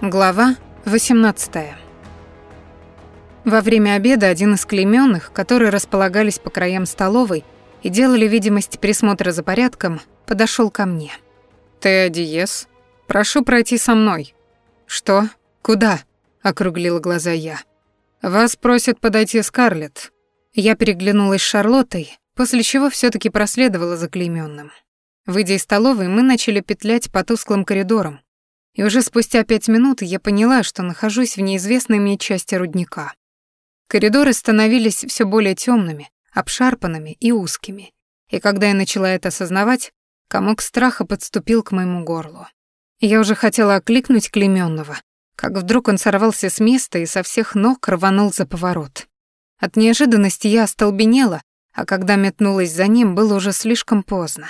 Глава 18. Во время обеда один из клеймённых, которые располагались по краям столовой и делали видимость присмотра за порядком, подошёл ко мне. «Ты Адиес? Прошу пройти со мной». «Что? Куда?» — округлила глаза я. «Вас просят подойти Скарлетт». Я переглянулась с Шарлоттой, после чего всё-таки проследовала за клеймённым. Выйдя из столовой, мы начали петлять по тусклым коридорам, и уже спустя пять минут я поняла, что нахожусь в неизвестной мне части рудника. Коридоры становились все более темными, обшарпанными и узкими. И когда я начала это осознавать, комок страха подступил к моему горлу. Я уже хотела окликнуть Клемённого, как вдруг он сорвался с места и со всех ног рванул за поворот. От неожиданности я остолбенела, а когда метнулась за ним, было уже слишком поздно.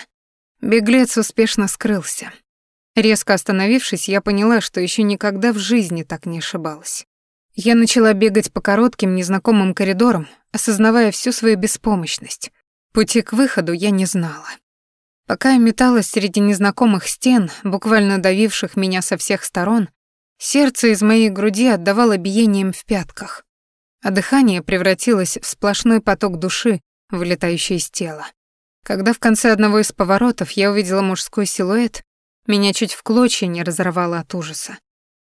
Беглец успешно скрылся. Резко остановившись, я поняла, что еще никогда в жизни так не ошибалась. Я начала бегать по коротким незнакомым коридорам, осознавая всю свою беспомощность. Пути к выходу я не знала. Пока я металась среди незнакомых стен, буквально давивших меня со всех сторон, сердце из моей груди отдавало биением в пятках, а дыхание превратилось в сплошной поток души, вылетающий из тела. Когда в конце одного из поворотов я увидела мужской силуэт, меня чуть в клочья не разорвало от ужаса.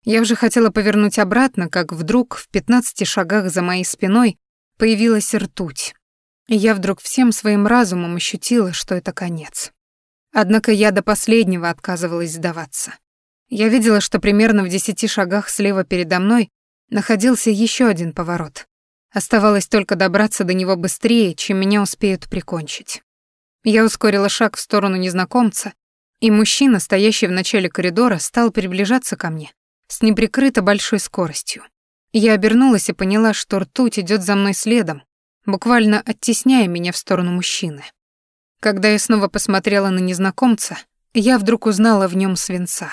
Я уже хотела повернуть обратно, как вдруг в пятнадцати шагах за моей спиной появилась ртуть. И я вдруг всем своим разумом ощутила, что это конец. Однако я до последнего отказывалась сдаваться. Я видела, что примерно в десяти шагах слева передо мной находился еще один поворот. Оставалось только добраться до него быстрее, чем меня успеют прикончить. Я ускорила шаг в сторону незнакомца, и мужчина, стоящий в начале коридора, стал приближаться ко мне с неприкрыто большой скоростью. Я обернулась и поняла, что ртуть идет за мной следом, буквально оттесняя меня в сторону мужчины. Когда я снова посмотрела на незнакомца, я вдруг узнала в нем свинца.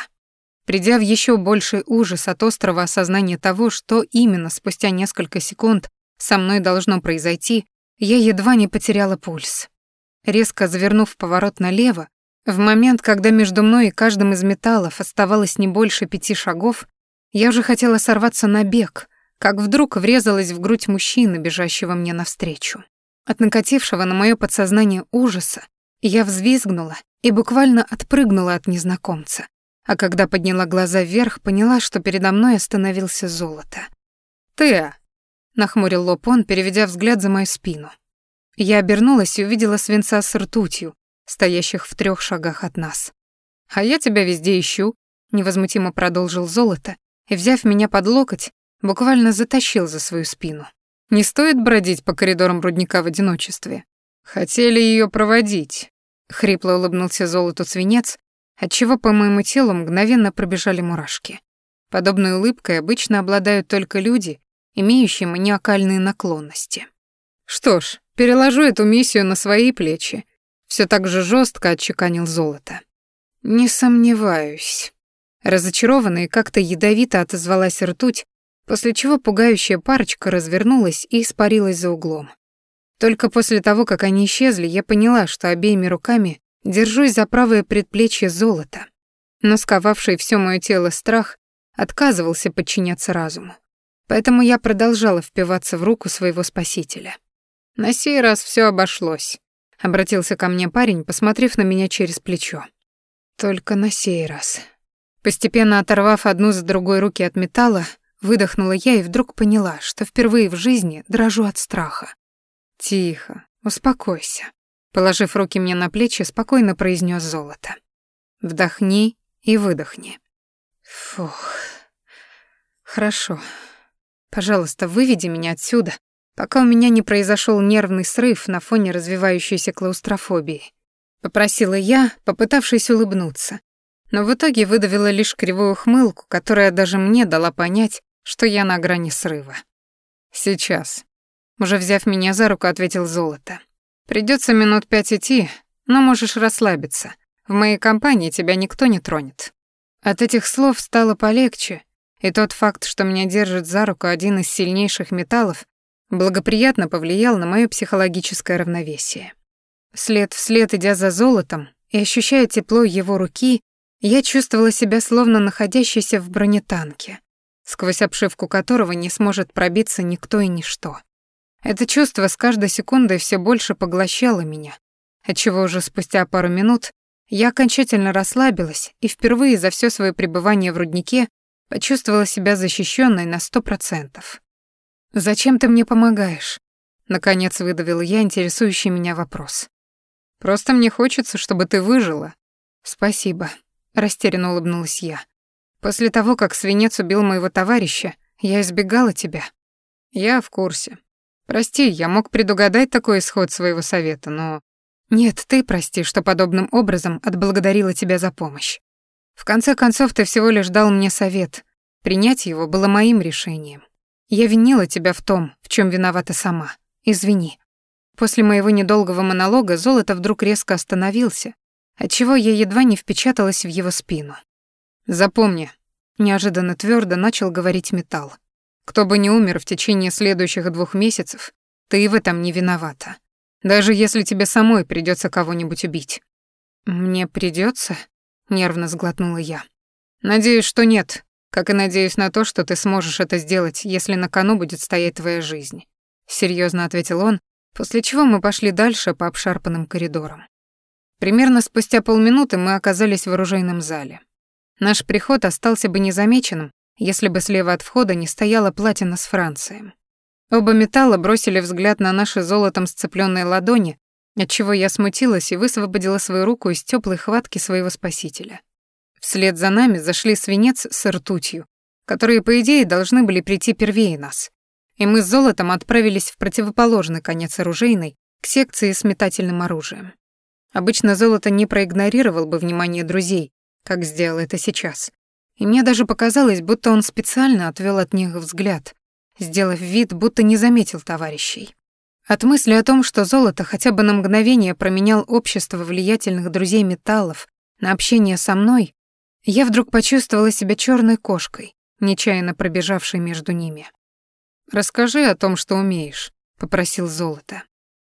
Придя в еще больший ужас от острого осознания того, что именно спустя несколько секунд со мной должно произойти, я едва не потеряла пульс. Резко завернув поворот налево, в момент, когда между мной и каждым из металлов оставалось не больше пяти шагов, я уже хотела сорваться на бег, как вдруг врезалась в грудь мужчины, бежащего мне навстречу. От накатившего на моё подсознание ужаса я взвизгнула и буквально отпрыгнула от незнакомца. А когда подняла глаза вверх, поняла, что передо мной остановился золото. «Ты!» — нахмурил лоб он, переведя взгляд за мою спину. Я обернулась и увидела свинца с ртутью, стоящих в трех шагах от нас. «А я тебя везде ищу», — невозмутимо продолжил золото, и, взяв меня под локоть, буквально затащил за свою спину. «Не стоит бродить по коридорам рудника в одиночестве. Хотели ее проводить», — хрипло улыбнулся золоту свинец, отчего по моему телу мгновенно пробежали мурашки. Подобной улыбкой обычно обладают только люди, имеющие маниакальные наклонности. Что ж, переложу эту миссию на свои плечи все так же жестко отчеканил золото. Не сомневаюсь. Разочарованная и как-то ядовито отозвалась ртуть, после чего пугающая парочка развернулась и испарилась за углом. Только после того, как они исчезли, я поняла, что обеими руками держусь за правое предплечье золота. Но сковавший все мое тело страх отказывался подчиняться разуму. Поэтому я продолжала впиваться в руку своего спасителя. На сей раз все обошлось обратился ко мне парень, посмотрев на меня через плечо. Только на сей раз. Постепенно оторвав одну за другой руки от металла, выдохнула я и вдруг поняла, что впервые в жизни дрожу от страха. Тихо, успокойся. Положив руки мне на плечи, спокойно произнес золото. Вдохни и выдохни. Фух. Хорошо. Пожалуйста, выведи меня отсюда, пока у меня не произошел нервный срыв на фоне развивающейся клаустрофобии. Попросила я, попытавшись улыбнуться, но в итоге выдавила лишь кривую ухмылку, которая даже мне дала понять, что я на грани срыва. «Сейчас». Уже взяв меня за руку, ответил Золото. Придется минут пять идти, но можешь расслабиться. В моей компании тебя никто не тронет». От этих слов стало полегче, и тот факт, что меня держит за руку один из сильнейших металлов, благоприятно повлиял на моё психологическое равновесие. След вслед идя за золотом и ощущая тепло его руки, Я чувствовала себя словно находящейся в бронетанке, сквозь обшивку которого не сможет пробиться никто и ничто. Это чувство с каждой секундой все больше поглощало меня, отчего уже спустя пару минут я окончательно расслабилась и впервые за все свое пребывание в руднике почувствовала себя защищенной на сто процентов. «Зачем ты мне помогаешь?» Наконец выдавила я интересующий меня вопрос. «Просто мне хочется, чтобы ты выжила». «Спасибо», — растерянно улыбнулась я. «После того, как свинец убил моего товарища, я избегала тебя». «Я в курсе. Прости, я мог предугадать такой исход своего совета, но...» «Нет, ты прости, что подобным образом отблагодарила тебя за помощь. В конце концов, ты всего лишь дал мне совет. Принять его было моим решением. Я винила тебя в том, в чем виновата сама. Извини». После моего недолгого монолога Золото вдруг резко остановился, отчего я едва не впечаталась в его спину. «Запомни», — неожиданно твердо начал говорить металл. «Кто бы ни умер в течение следующих двух месяцев, ты в этом не виновата. Даже если тебе самой придется кого-нибудь убить». «Мне придется? нервно сглотнула я. «Надеюсь, что нет, как и надеюсь на то, что ты сможешь это сделать, если на кону будет стоять твоя жизнь», — серьезно ответил он, после чего мы пошли дальше по обшарпанным коридорам. Примерно спустя полминуты мы оказались в оружейном зале. Наш приход остался бы незамеченным, если бы слева от входа не стояла платина с Францией. Оба металла бросили взгляд на наши золотом сцепленные ладони, отчего я смутилась и высвободила свою руку из теплой хватки своего спасителя. Вслед за нами зашли свинец с ртутью, которые, по идее, должны были прийти первее нас. И мы с золотом отправились в противоположный конец оружейной, к секции с метательным оружием. Обычно золото не проигнорировал бы внимание друзей, как сделал это сейчас. И мне даже показалось, будто он специально отвел от них взгляд, сделав вид, будто не заметил товарищей. От мысли о том, что золото хотя бы на мгновение променял общество влиятельных друзей металлов на общение со мной, я вдруг почувствовала себя черной кошкой, нечаянно пробежавшей между ними. «Расскажи о том, что умеешь», — попросил золото.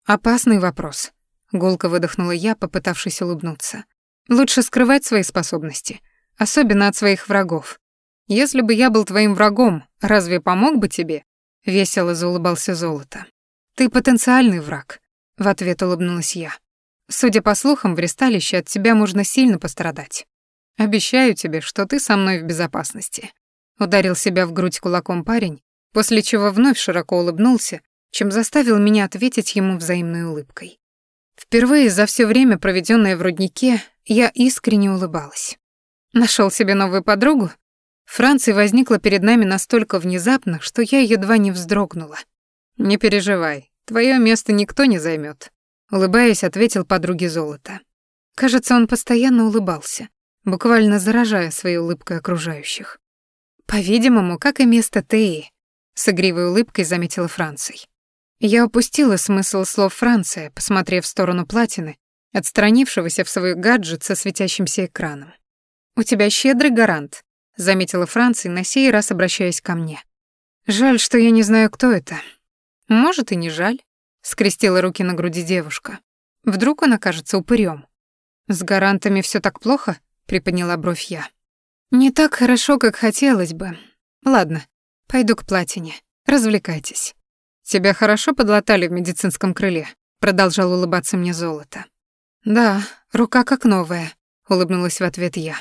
«Опасный вопрос», Гулко выдохнула я, попытавшись улыбнуться. Лучше скрывать свои способности, особенно от своих врагов. Если бы я был твоим врагом, разве помог бы тебе? Весело заулыбался Золото. Ты потенциальный враг, в ответ улыбнулась я. Судя по слухам, в ресталище от тебя можно сильно пострадать. Обещаю тебе, что ты со мной в безопасности. Ударил себя в грудь кулаком парень, после чего вновь широко улыбнулся, чем заставил меня ответить ему взаимной улыбкой. Впервые за все время, проведенное в руднике, я искренне улыбалась. Нашел себе новую подругу? Франция возникла перед нами настолько внезапно, что я едва не вздрогнула. «Не переживай, твое место никто не займет, улыбаясь, ответил подруге золото. Кажется, он постоянно улыбался, буквально заражая своей улыбкой окружающих. По-видимому, как и место Теи, с игривой улыбкой заметила Франция. Я упустила смысл слов Франция, посмотрев в сторону платины, отстранившегося в свой гаджет со светящимся экраном. «У тебя щедрый гарант», — заметила Франция, на сей раз обращаясь ко мне. «Жаль, что я не знаю, кто это». «Может, и не жаль», — скрестила руки на груди девушка. «Вдруг он окажется упырем. «С гарантами все так плохо?» — приподняла бровь я. «Не так хорошо, как хотелось бы. Ладно, пойду к платине. Развлекайтесь». «Тебя хорошо подлатали в медицинском крыле?» Продолжал улыбаться мне золото. «Да, рука как новая», — улыбнулась в ответ я.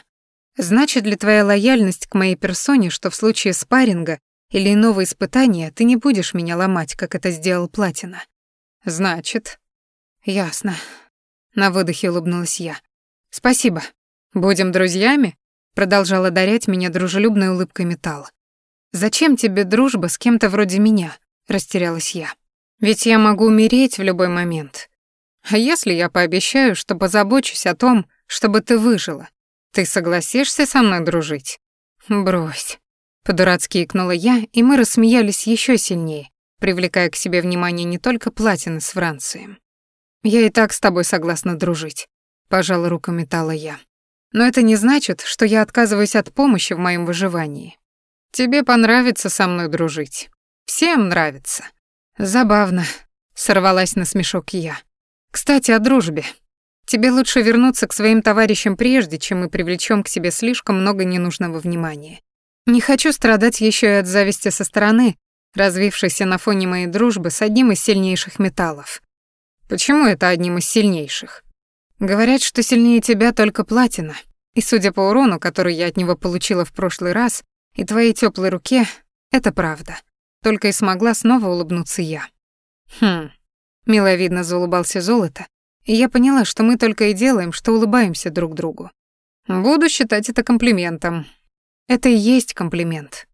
«Значит ли твоя лояльность к моей персоне, что в случае спарринга или иного испытания ты не будешь меня ломать, как это сделал Платина?» «Значит...» «Ясно». На выдохе улыбнулась я. «Спасибо. Будем друзьями?» Продолжала дарять меня дружелюбной улыбкой металл. «Зачем тебе дружба с кем-то вроде меня?» растерялась я. Ведь я могу умереть в любой момент. А если я пообещаю, что позабочусь о том, чтобы ты выжила? Ты согласишься со мной дружить? Брось. По-дурацки икнула я, и мы рассмеялись еще сильнее, привлекая к себе внимание не только платины с Францией. Я и так с тобой согласна дружить, пожала руку металла я. Но это не значит, что я отказываюсь от помощи в моем выживании. Тебе понравится со мной дружить. Всем нравится. Забавно, сорвалась на смешок я. Кстати, о дружбе. Тебе лучше вернуться к своим товарищам прежде, чем мы привлечем к себе слишком много ненужного внимания. Не хочу страдать еще и от зависти со стороны, развившейся на фоне моей дружбы с одним из сильнейших металлов. Почему это одним из сильнейших? Говорят, что сильнее тебя только платина. И судя по урону, который я от него получила в прошлый раз, и твоей теплой руке, это правда. Только и смогла снова улыбнуться я. Хм. Миловидно заулыбался золото, и я поняла, что мы только и делаем, что улыбаемся друг другу. Буду считать это комплиментом. Это и есть комплимент.